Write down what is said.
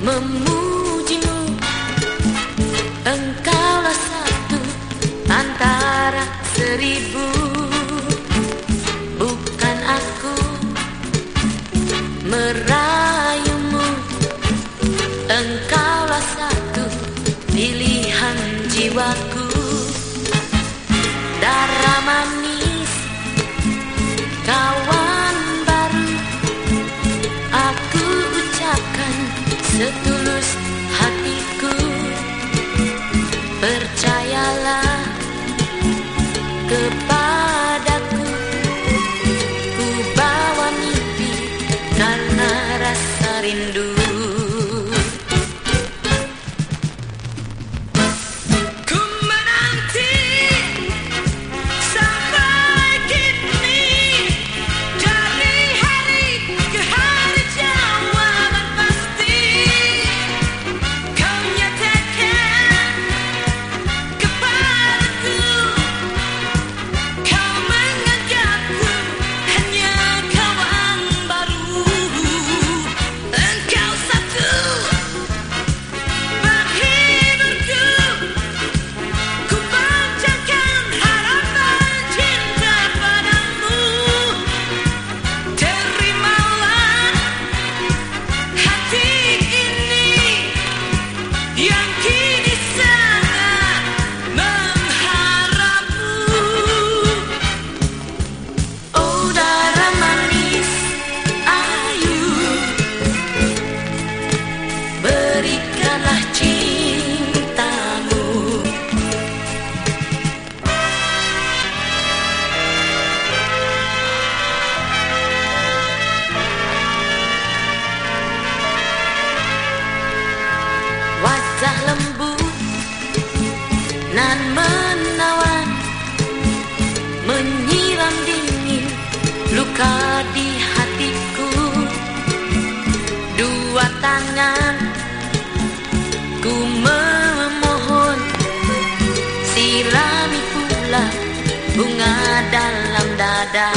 memujimu Engkaulah satu antara seribu. Bukan aku merayumu. Engkaulah satu pilihan jiwaku. Darah setulus hatiku nan menawan menyiram dingin luka di hatiku. Dua tangan ku memohon sirami pula bunga dalam dada